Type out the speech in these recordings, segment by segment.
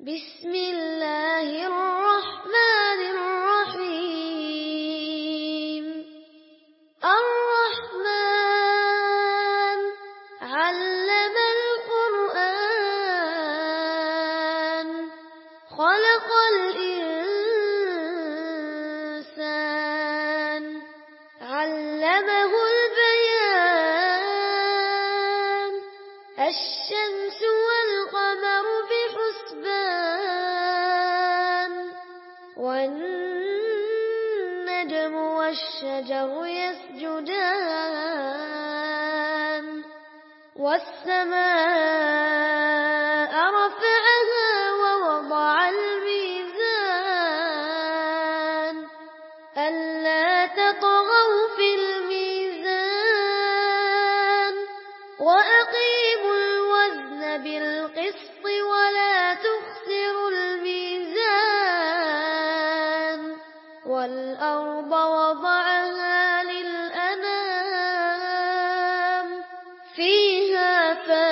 بسم الله الرحمن Oui.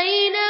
بين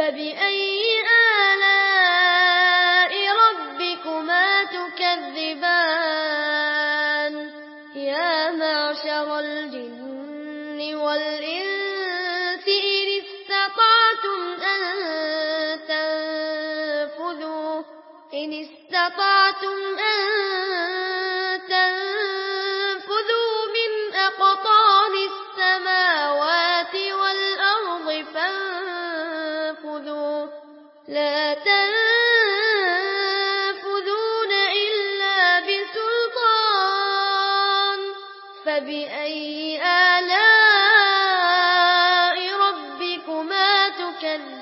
فبأي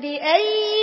فبأي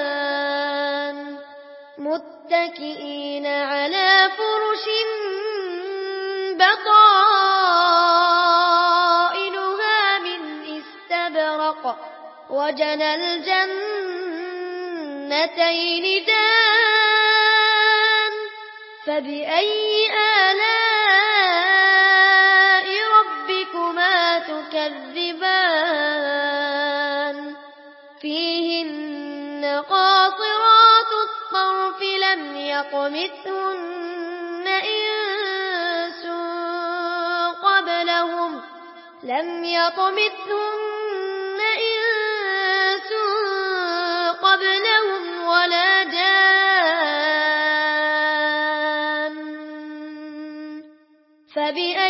تكذبان متكئين على فرش بطائنها من استبرق وجنى الجنتين دان فبأي آلاء يطمثهن إنس قبلهم. لم يطمثهن إنس قبلهم ولا جان. فبأي